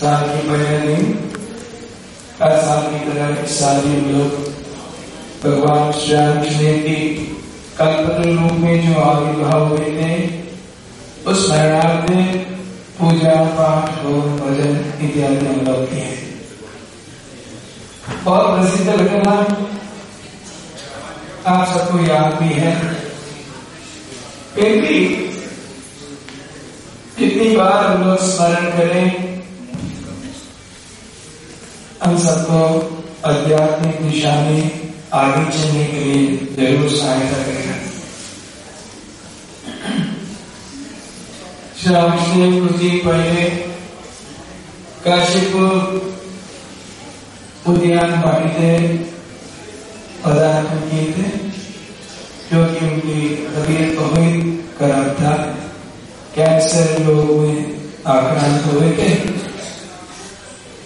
साल के दिन हर साल की तरह इस साल भी हम लोग भगवान श्री राम कृष्ण की कल्पत्र रूप में जो आविर्भाव हुए थे, उस स्मरणार्थ पूजा पाठ और भजन इत्यादि हम लोग किए बहुत प्रसिद्ध घटना आप सबको याद भी है। फिर भी कितनी बार हम लोग स्मरण करें हम सबको आध्यात्मिक दिशा में आगे चलने के लिए ज़रूर सहायता करेगा। श्री कुछ दिन पहले काशीपुर उद्यान वाटी से पदार्पण किए थे, क्योंकि उनकी तबीयत बहुत खराब था। कैंसर लोग में आक्रांत हुए थे।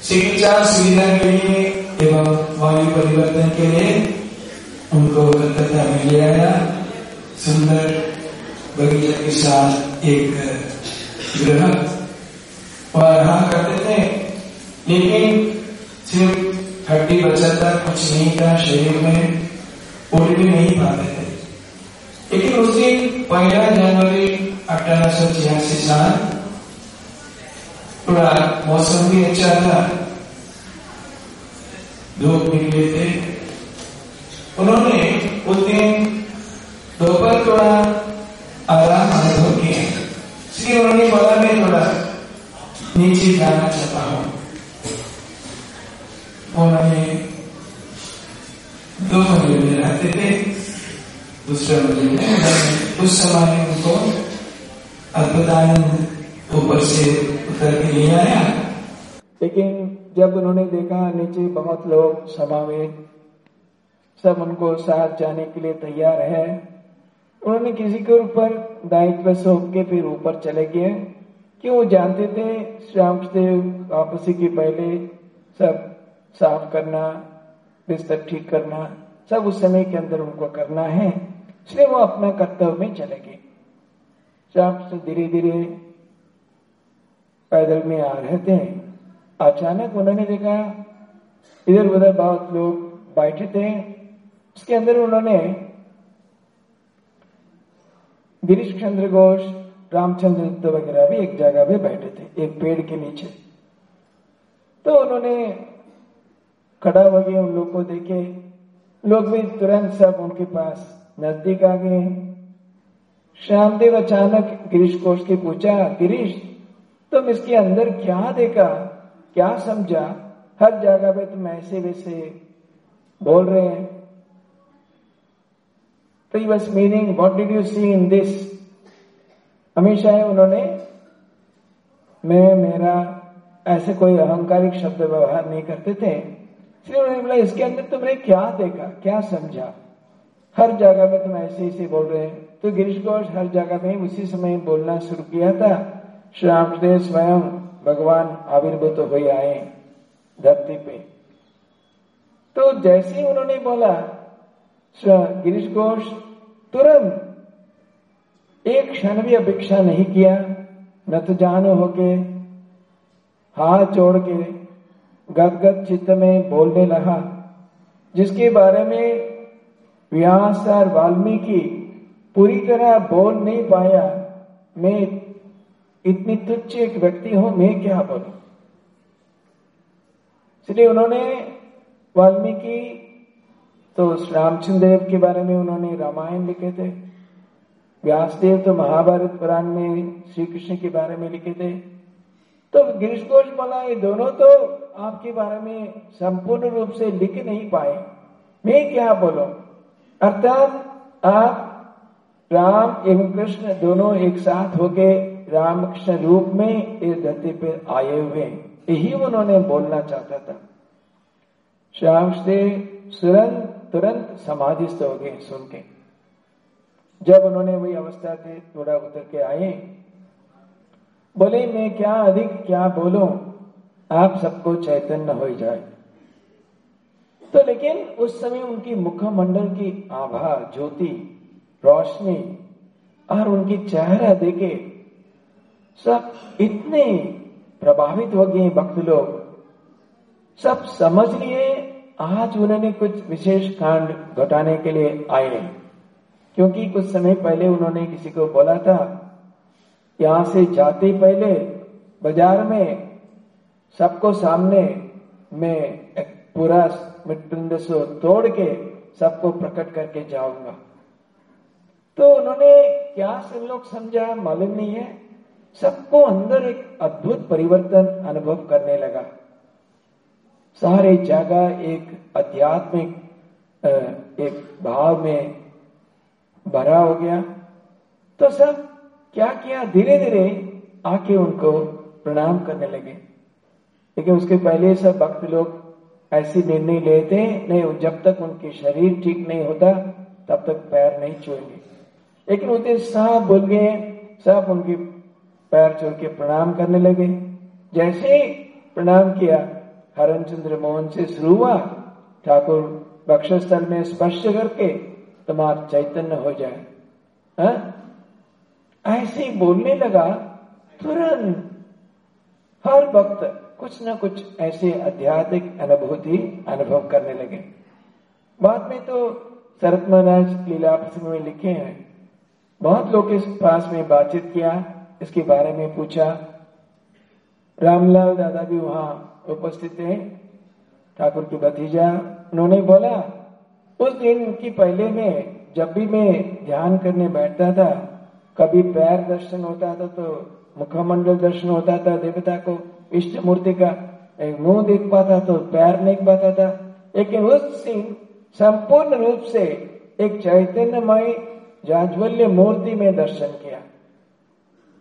चिकित्सा सुविधा के लिए एवं वायु परिवर्तन के लिए उनको कलकत्ता में ले आया। सुंदर बगीचा के साथ एक ग्रह और रहा करते थे। लेकिन सिर्फ़ हड्डी बचाता कुछ नहीं था शरीर में उड़ भी नहीं पाते थे। लेकिन उस दिन पहला जनवरी अठारह सौ छियासी साल थोड़ा मौसम भी अच्छा था। धूप निकले थे। उन्होंने उस दिन दोपहर थोड़ा आराम अनुभव किया। इसलिए उन्होंने बोला, मैं थोड़ा नीचे जाना चाहता हूँ। उन्होंने दो मंजिल में रहते थे, दूसरे मंजिल में। उस समय उनको अद्भुतानंद ऊपर से उतर के लिए आया। लेकिन जब उन्होंने देखा नीचे बहुत लोग समावेश सब उनको साथ जाने के लिए तैयार है, उन्होंने किसी के ऊपर दायित्व सौंप के फिर ऊपर चले गए। कि वो जानते थे श्याम देव वापसी के पहले सब साफ़ करना, बिस्तर ठीक करना, सब उस समय के अंदर उनको करना है, इसलिए वो अपना कर्तव्य में चले गए। से धीरे धीरे पैदल में आ रहे थे। अचानक उन्होंने देखा, इधर उधर बहुत लोग बैठे थे। उसके अंदर उन्होंने गिरीश चंद्र घोष, रामचंद्र दत्त वगैरह भी एक जगह पे बैठे थे, एक पेड़ के नीचे। तो उन्होंने खड़ा हो गए, उन लोग को देखे। लोग भी तुरंत सब उनके पास नज़दीक आ गए। श्यामदेव अचानक गिरीश घोष के पूछा, गिरीश तुम इसके अंदर क्या देखा, क्या समझा? हर जगह पे तुम ऐसे वैसे बोल रहे हैं। तो he was meaning what did you see in this हमेशा ही उन्होंने, मैं, मेरा, ऐसे कोई अहंकारिक शब्द व्यवहार नहीं करते थे। उन्होंने बोला, इसके अंदर तुमने क्या देखा, क्या समझा? हर जगह में तुम ऐसे ऐसे बोल रहे हैं। तो गिरीश घोष हर जगह में उसी समय बोलना शुरू किया था। श्री रामदेव स्वयं भगवान आविर्भूत हो आए धरती पे। तो जैसे ही उन्होंने बोला गिरीश घोष तुरंत एक क्षण भी अपेक्षा नहीं किया न तो जानो होके हाथ जोड़ के गदगद चित्त में बोलने लगा, जिसके बारे में व्यास और वाल्मीकि पूरी तरह बोल नहीं पाया, मैं इतनी तुच्छ एक व्यक्ति हो, मैं क्या बोलू? इसलिए उन्होंने वाल्मीकि तो रामचंद्र देव के बारे में उन्होंने रामायण लिखे थे, व्यासदेव तो महाभारत पुराण में श्री कृष्ण के बारे में लिखे थे। तो गिरीश घोष बोला, ये दोनों तो आपके बारे में संपूर्ण रूप से लिख नहीं पाए। मैं क्या बोलूँ? अर्थात आप, राम एवं कृष्ण दोनों एक साथ होके कृष्ण रूप में इस धरती पर आए हुए यही उन्होंने बोलना चाहता था। श्याम से तुरंत तुरंत समाधिस्थ हो गए सुन के। जब उन्होंने वही अवस्था थे थोड़ा उतर के आए, बोले, मैं क्या अधिक क्या बोलूँ? आप सबको चैतन्य हो जाए। तो लेकिन उस समय उनकी मुखमंडल की आभा, ज्योति, रोशनी और उनकी चेहरा देखे सब इतने प्रभावित हो गए भक्त लोग सब समझ लिए, आज उन्होंने कुछ विशेष कांड घटाने के लिए आए हैं। क्योंकि कुछ समय पहले उन्होंने किसी को बोला था, यहाँ से जाते पहले बाज़ार में सबको सामने में एक पूरा मृत्युंड तोड़ के सबको प्रकट करके जाऊँगा। तो उन्होंने क्या सब लोग समझा, मालूम नहीं है। सबको अंदर एक अद्भुत परिवर्तन अनुभव करने लगा। सारे जगह एक आध्यात्मिक एक भाव में भरा हो गया। तो सब क्या किया? धीरे धीरे आके उनको प्रणाम करने लगे। लेकिन उसके पहले सब भक्त लोग ऐसी निर्णय लेते नहीं, जब तक उनके शरीर ठीक नहीं होता, तब तक पैर नहीं छोड़ेंगे लेकिन उसे सब बोल गए सब उनके पैर छोड़ के प्रणाम करने लगे। जैसे प्रणाम किया हरण चंद्र मोहन से शुरू हुआ। ठाकुर बक्षस्थल में स्पर्श करके तुम्हारा चैतन्य हो जाए। हा? ऐसे बोलने लगा, तुरंत हर वक्त कुछ ना कुछ ऐसे आध्यात्मिक अनुभूति अनुभव करने लगे। बाद में तो शरत महाराज लीला में लिखे हैं। बहुत लोग इस पास में बातचीत किया। इसके बारे में पूछा। रामलाल दादा भी वहाँ उपस्थित थे। ठाकुर की भतीजा, उन्होंने बोला, उस दिन की पहले में जब भी मैं ध्यान करने बैठता था, कभी पैर दर्शन होता था तो मुखमंडल दर्शन होता था, देवता को, इष्ट मूर्ति का एक मुँह देख पाता तो पैर नहीं पाता था। लेकिन उस दिन संपूर्ण रूप से एक चैतन्यमय, जाज्वल्य मूर्ति में दर्शन किया।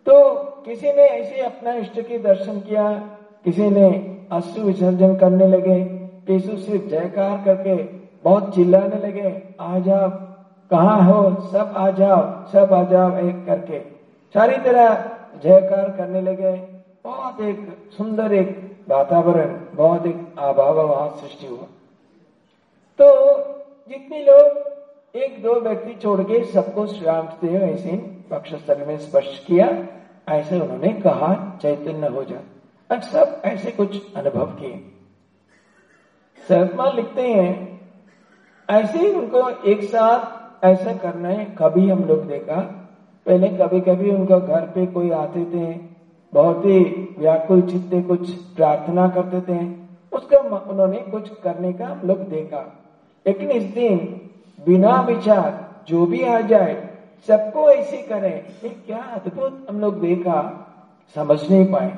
तो किसी ने ऐसे अपना इष्ट के दर्शन किया, किसी ने अश्रु विसर्जन करने लगे किसी सिर्फ़ जयकार करके बहुत चिल्लाने लगे, आ जाओ, कहा हो? सब आ जाओ, सब आ जाओ, एक करके। सारी तरह जयकार करने लगे। बहुत एक सुंदर एक वातावरण, बहुत एक अभाव वहाँ सृष्टि हुआ। तो जितने लोग एक दो व्यक्ति छोड़ के सबको श्री रामदेव ऐसे पक्षस्थल में स्पर्श किया, ऐसे उन्होंने कहा, चैतन्य हो जा। और सब ऐसे कुछ अनुभव किए। शरतमा लिखते हैं, ऐसे ही उनको एक साथ ऐसा करना है, कभी हम लोग देखा। पहले कभी कभी उनका घर पे कोई आते थे, बहुत ही व्याकुल चित्ते कुछ प्रार्थना करते थे। उसका उन्होंने कुछ करने का हम लोग देखा। लेकिन इस दिन बिना विचार, जो भी आ जाए, सबको ऐसे करें। ये क्या अद्भुत हम लोग देखा, समझ नहीं पाए।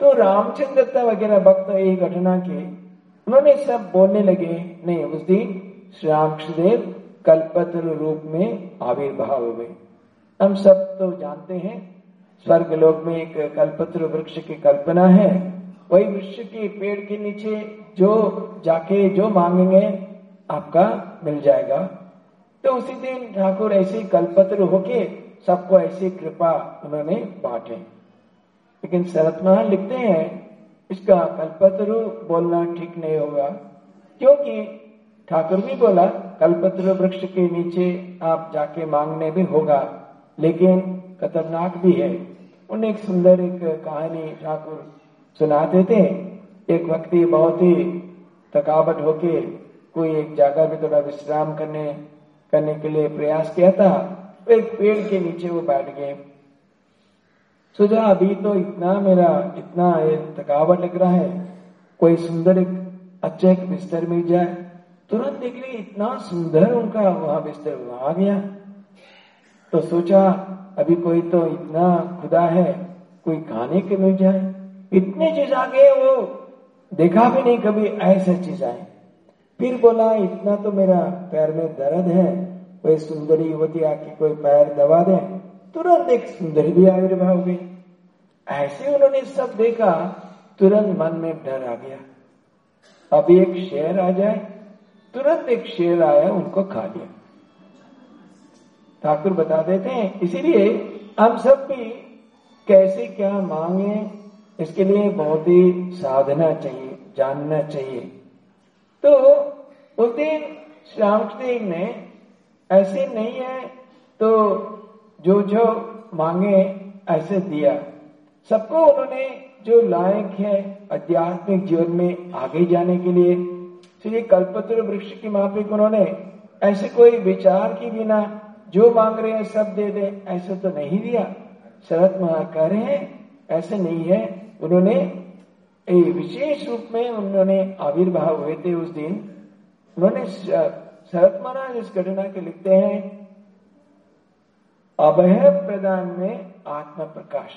तो रामचंद्रता वगैरह भक्त ये घटना के, उन्होंने सब बोलने लगे, नहीं, उस दिन श्री रामकृष्णदेव कल्पत्र रूप में आविर्भाव हुए। हम सब तो जानते हैं स्वर्ग लोक में एक कल्पत्र वृक्ष की कल्पना है। वही वृक्ष के पेड़ के नीचे जो जाके जो मांगेंगे, आपका मिल जाएगा। तो उसी दिन ठाकुर ऐसे कल्पत्र होके सबको ऐसी कृपा उन्होंने बांटे। लेकिन शरत महान लिखते हैं, इसका कल्पत्रु बोलना ठीक नहीं होगा, क्योंकि ठाकुर भी बोला, कल्पत्र वृक्ष के नीचे आप जाके मांगने भी होगा, लेकिन खतरनाक भी है। उन्हें एक सुंदर एक कहानी ठाकुर सुनाते थे एक व्यक्ति बहुत ही थकावट होके कोई एक जगह में थोड़ा विश्राम करने करने के लिए प्रयास किया था एक पेड़ के नीचे वो बैठ गए। सोचा अभी तो इतना मेरा, इतना थकावट लग रहा है, कोई सुंदर एक अच्छा एक बिस्तर मिल जाए, तुरंत देख ली इतना सुंदर उनका वहाँ बिस्तर वहाँ गया। तो सोचा, अभी कोई तो इतना खुदा है, कोई खाने के मिल जाए। इतनी चीज़ आ गए वो देखा भी नहीं कभी, ऐसा चीज़ आए। फिर बोला, इतना तो मेरा पैर में दर्द है, कोई सुंदरी युवती आके कोई पैर दबा दे, तुरंत एक सुंदरी भी आविर्भाव हो गई। ऐसे उन्होंने सब देखा, तुरंत मन में डर आ गया। अभी एक शेर आ जाए, तुरंत एक शेर आया, उनको खा लिया। ठाकुर बता देते हैं, इसीलिए हम सब भी कैसे क्या मांगे, इसके लिए बहुत ही साधना चाहिए, जानना चाहिए। तो उस दिन सिंह ने ऐसे नहीं है तो जो जो मांगे ऐसे दिया। सबको उन्होंने जो लायक है आध्यात्मिक जीवन में आगे जाने के लिए श्री ये कल्पत्र वृक्ष की माफिक उन्होंने ऐसे कोई विचार की बिना जो मांग रहे हैं सब दे दे, ऐसे तो नहीं दिया। शरद महा कह रहे हैं, ऐसे नहीं है। उन्होंने विशेष रूप में उन्होंने आविर्भाव हुए थे उस दिन। उन्होंने शरत महाराज इस घटना के लिखते हैं, अभय प्रदान में आत्म प्रकाश।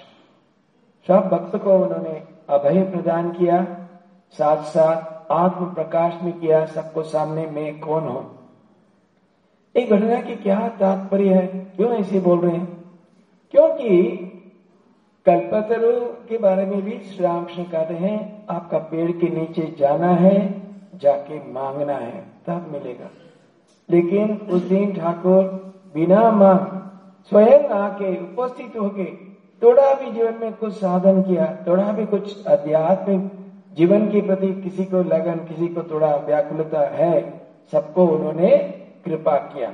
सब भक्त को उन्होंने अभय प्रदान किया साथ साथ आत्म प्रकाश में किया, सबको सामने में कौन हो? एक घटना की क्या तात्पर्य है? क्यों ऐसे बोल रहे हैं? क्योंकि कल्पतरु के बारे में भी श्री रामकृष्ण कहते हैं, आपका पेड़ के नीचे जाना है, जाके मांगना है, तब मिलेगा। लेकिन उस दिन ठाकुर बिना मांग स्वयं आके उपस्थित होके थोड़ा भी जीवन में कुछ साधन किया, थोड़ा भी कुछ आध्यात्मिक जीवन के प्रति किसी को लगन, किसी को थोड़ा व्याकुलता है, सबको उन्होंने कृपा किया।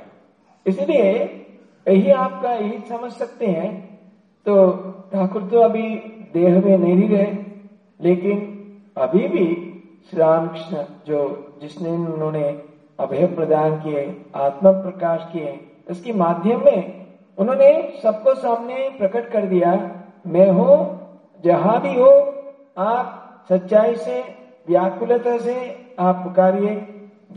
इसलिए यही आपका यही समझ सकते हैं तो ठाकुर तो अभी देह में नहीं रहे लेकिन अभी भी श्री रामकृष्ण जो जिसने उन्होंने अभय प्रदान किए, आत्म प्रकाश किए इसके माध्यम में उन्होंने सबको सामने प्रकट कर दिया, मैं हूँ, जहाँ भी हो, आप सच्चाई से, व्याकुलता से आप पुकारिए,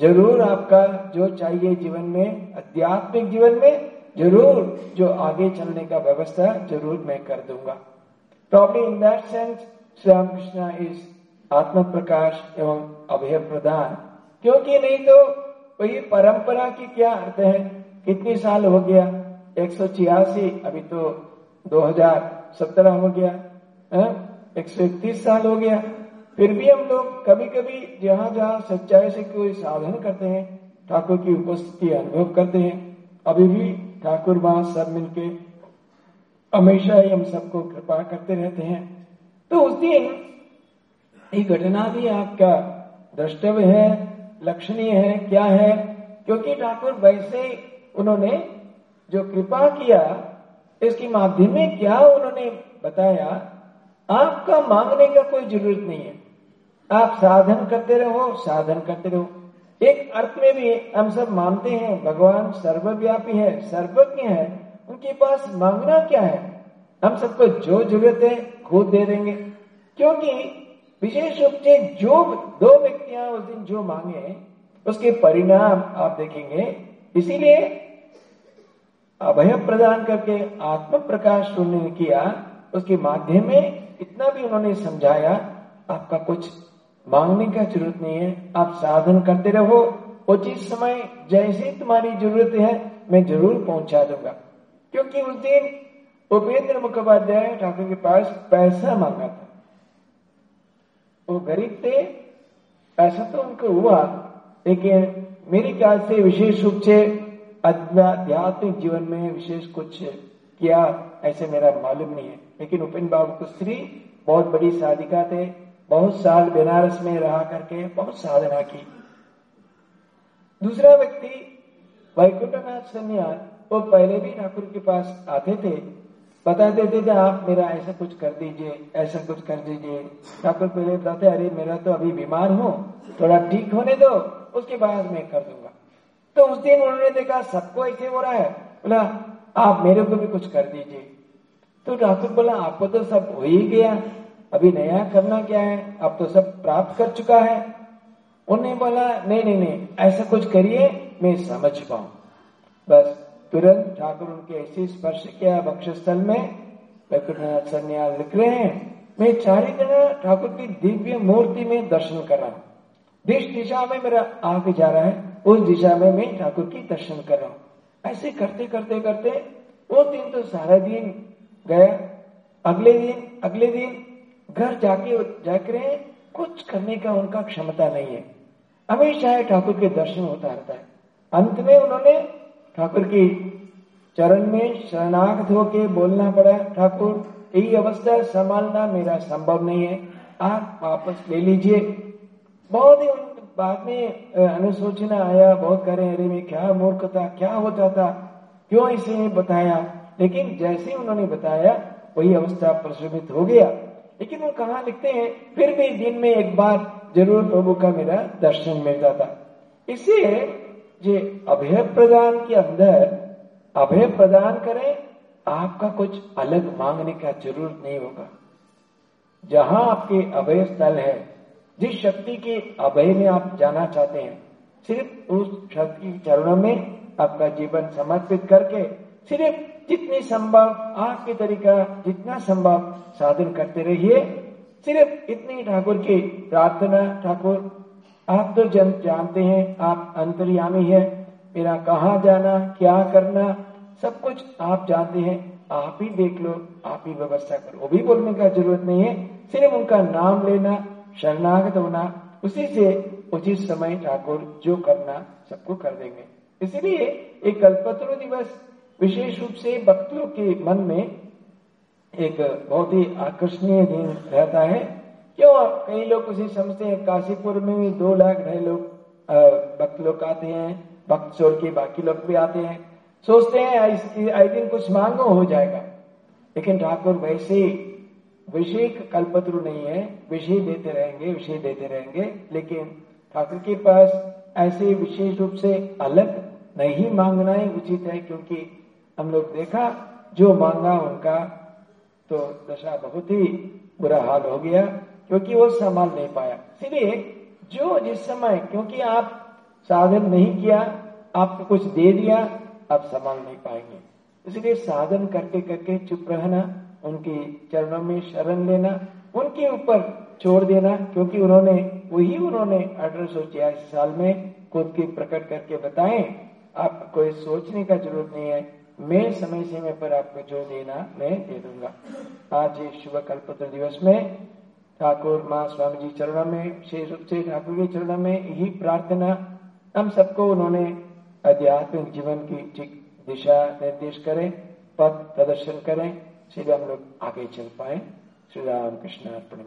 ज़रूर आपका जो चाहिए जीवन में, आध्यात्मिक जीवन में ज़रूर जो आगे चलने का व्यवस्था ज़रूर मैं कर दूँगा। Problem in that sense Shri Ramakrishna is आत्म प्रकाश एवं अभय प्रदान क्योंकि नहीं तो वही परंपरा की क्या अर्थ है? कितने साल हो गया? एक सौ छियासी, अभी तो 2017 हो गया। एक सौ इकतीस साल हो गया। फिर भी हम लोग कभी कभी जहाँ जहाँ सच्चाई से कोई साधन करते हैं, ठाकुर की उपस्थिति अनुभव करते हैं। अभी भी ठाकुर वहाँ सब मिलके हमेशा ही हम सबको कृपा करते रहते हैं। तो उस दिन ये घटना भी आपका द्रष्टव्य है, लक्षणीय है, क्या है? क्योंकि ठाकुर वैसे उन्होंने जो कृपा किया, इसके माध्यम में क्या उन्होंने बताया, आपका मांगने का कोई ज़रूरत नहीं है। आप साधन करते रहो, साधन करते रहो। एक अर्थ में भी हम सब मानते हैं, भगवान सर्वव्यापी है, सर्वज्ञ है, उनके पास मांगना क्या है? हम सबको जो ज़रूरत है, खुद दे देंगे। क्योंकि विशेष रूप से जो दो व्यक्तियाँ उस दिन जो मांगे, उसके परिणाम आप देखेंगे। इसीलिए अभय प्रदान करके आत्म प्रकाश उन्होंने किया, उसके माध्यम में इतना भी उन्होंने समझाया, आपका कुछ मांगने का ज़रूरत नहीं है। आप साधन करते रहो उचित समय जैसी तुम्हारी ज़रूरत है, मैं ज़रूर पहुँचा दूँगा। क्योंकि उस दिन उपेंद्र मुखोपाध्याय ठाकुर के पास पैसा मांगा था। वो गरीब थे, पैसा तो उनको हुआ, लेकिन मेरी ख्याल से विशेष रूप से आध्यात्मिक जीवन में विशेष कुछ किया, ऐसे मेरा मालूम नहीं है। लेकिन उपेंद्र बाबू को स्त्री बहुत बड़ी साधिका थे। बहुत साल बनारस में रहा करके बहुत साधना की। दूसरा व्यक्ति वैकुंठनाथ सन्याल वो पहले भी ठाकुर के पास आते थे, बता देते थे, आप मेरा ऐसा कुछ कर दीजिए, ऐसा कुछ कर दीजिए। ठाकुर पहले बताते, अरे, मेरा तो अभी बीमार हूँ, थोड़ा ठीक होने दो, उसके बाद मैं कर दूँगा। तो उस दिन उन्होंने देखा, सबको ऐसे हो रहा है। बोला, आप मेरे को भी कुछ कर दीजिए। तो ठाकुर बोला, आपको तो सब हो ही गया। अभी नया करना क्या है? अब तो सब प्राप्त कर चुका है। उन्हें बोला, नहीं नहीं नहीं, ऐसा कुछ करिए, मैं समझ पाऊ। बस तुरंत ठाकुर उनके ऐसे स्पर्श किया बक्षस्थल में। वैकुंठनाथ लिख रहे हैं, मैं चारी दिन ठाकुर की दिव्य मूर्ति में दर्शन कर रहा हूँ। जिस दिशा में मेरा आग जा रहा है, उस दिशा में मैं ठाकुर की दर्शन कर रहा हूँ। ऐसे करते करते करते, वो दिन तो सारा दिन गया। अगले दिन अगले दिन घर जाके जाकर कुछ करने का उनका क्षमता नहीं है। हमेशा ठाकुर के दर्शन होता रहता है। अंत में उन्होंने ठाकुर की चरण में शरणागत होके बोलना पड़ा, ठाकुर, यही अवस्था संभालना मेरा संभव नहीं है। आप वापस ले लीजिए। बहुत ही बाद में अनुसूचना आया, बहुत करे, अरे में क्या मूर्खता, क्या होता था? क्यों इसे बताया? लेकिन जैसे उन्होंने बताया, वही अवस्था प्रशमित हो गया। लेकिन वो कहा लिखते हैं? फिर भी दिन में एक बार ज़रूर प्रभु का मेरा दर्शन मिलता था इससे जो अभय प्रदान के अंदर, अभय प्रदान करें, आपका कुछ अलग मांगने का ज़रूरत नहीं होगा। जहाँ आपके अभय स्थल है, जिस शक्ति के अभय में आप जाना चाहते हैं, सिर्फ़ उस शक्ति चरणों में आपका जीवन समर्पित करके, सिर्फ़ जितनी संभव आपके तरीका, जितना संभव साधन करते रहिए। सिर्फ़ इतनी ठाकुर की प्रार्थना, ठाकुर, आप तो जन जानते हैं, आप अंतर्यामी है। मेरा कहा जाना, क्या करना, सब कुछ आप जानते हैं। आप ही देख लो, आप ही व्यवस्था करो। वो भी बोलने का ज़रूरत नहीं है। सिर्फ़ उनका नाम लेना, शरणागत होना, उसी से उचित समय ठाकुर जो करना सबको कर देंगे। इसलिए एक कल्पत्रु दिवस विशेष रूप से भक्तों के मन में एक बहुत ही आकर्षणीय दिन रहता है। क्यों? कई लोग उसे समझते हैं। काशीपुर में भी दो लाख ढाई लोग भक्त लोग आते हैं। भक्त छोड़ के बाकी लोग भी आते हैं। सोचते हैं आई दिन कुछ मांगो, हो जाएगा। लेकिन ठाकुर वैसे विषय कल्पत्रु नहीं है। विषय देते रहेंगे, विषय देते रहेंगे। लेकिन ठाकुर के पास ऐसे विशेष रूप से अलग नहीं मांगना ही उचित है, क्योंकि हम लोग देखा, जो मांगा उनका तो दशा बहुत ही बुरा हाल हो गया, क्योंकि वो संभाल नहीं पाया। इसलिए जो जिस समय, क्योंकि आप साधन नहीं किया, आपको कुछ दे दिया, आप संभाल नहीं पाएँगे। इसलिए साधन करके करके चुप रहना, उनके चरणों में शरण लेना, उनके ऊपर छोड़ देना, क्योंकि उन्होंने, वही उन्होंने अठारह सौ छियासी साल में खुद की प्रकट करके बताए आप कोई सोचने का ज़रूरत नहीं है। मैं समय समय पर आपको जो देना, मैं दे दूँगा। आज इस शुभ कल्पत्र दिवस में ठाकुर माँ स्वामी जी चरणों में विशेष रूप से ठाकुर के चरणों में यही प्रार्थना हम सबको उन्होंने आध्यात्मिक जीवन की ठीक दिशा निर्देश करें पद प्रदर्शन करें इसलिए हम लोग आगे चल पाए। श्री राम कृष्ण अर्पण